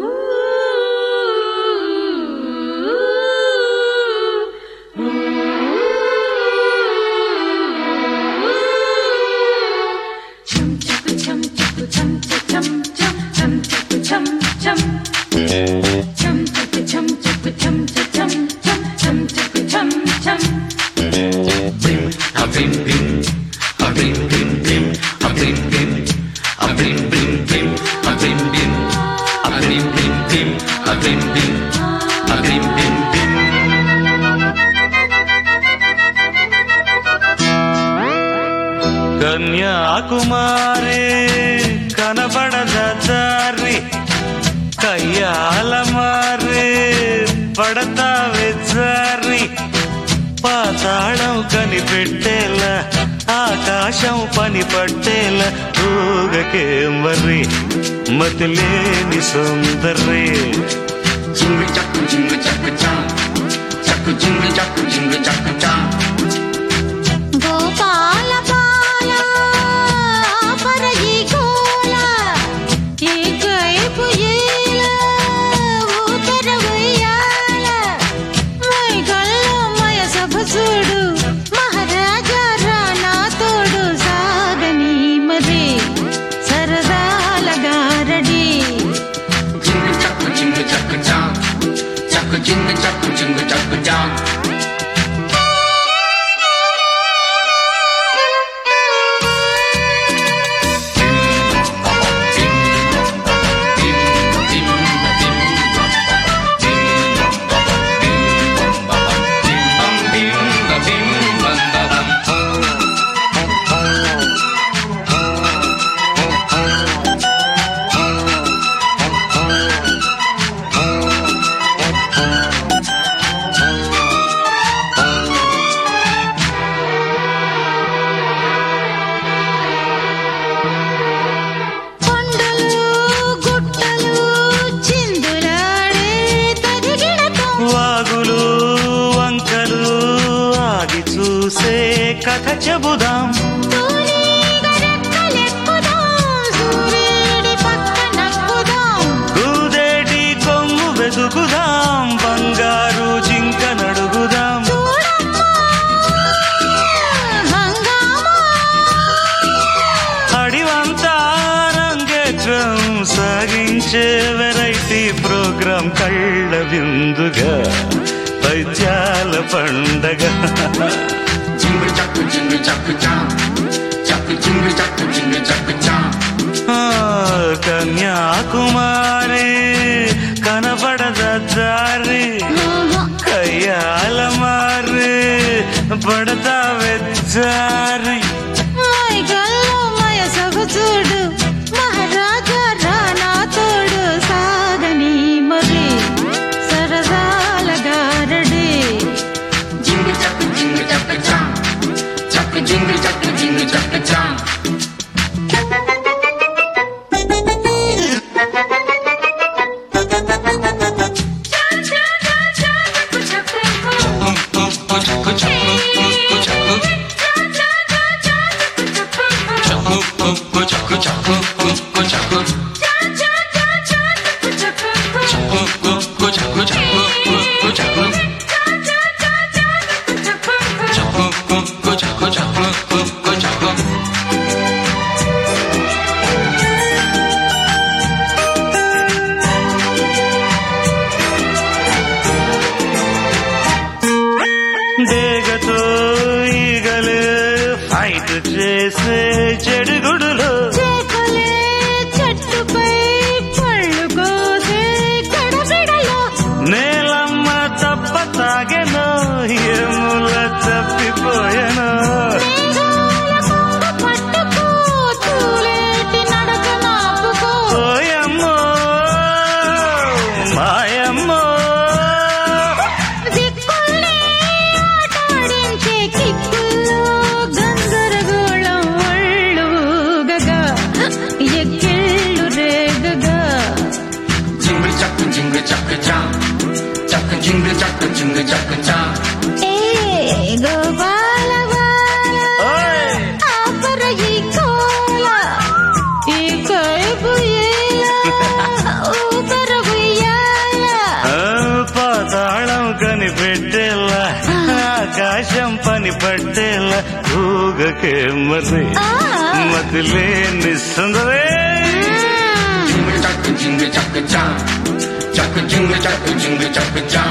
Ooh. Kanyakumari కనబడద దారి? కయ్యాల మారి పడతావే జారి? పాతాళం కనిపెట్టేలా ఆకాశం పని పట్టేల ఊగకే వర్రి? మతిలేని సుందరి Jingle jack jingle jack jam. చక్కు చింగు చక్కు చింగు చక్కు చా. చెబుదాం. కూదేటి కొమ్ము వెతుకుదాం బంగారు జింక నడుగుదాం. అడివంతా రంగేట్రం సాగించే వెరైటీ ప్రోగ్రాం కళ్ళ విందుగా పైత్యాల పండగ. 자꾸 징글 자꾸 짱 자꾸 징글 자꾸 징글 자꾸 짱 கன்யாகுமாரி கனபடத தாரி கையால மாறு படதா வெச்சாரி ఫైట్ చేసే చెడుగుడులో ಹೋಗಕ್ಕೆ ಮರೆ ಮೊದಲೇ ನಿಸ್ಸಂದದೆ ಜಿಂಗ ಚಕ್ಕ ಜಿಂಗ ಚಕ್ಕ ಚಾ ಚಕ್ಕ ಜಿಂಗ ಚಕ್ಕ ಜಿಂಗ ಚಕ್ಕ ಚಾ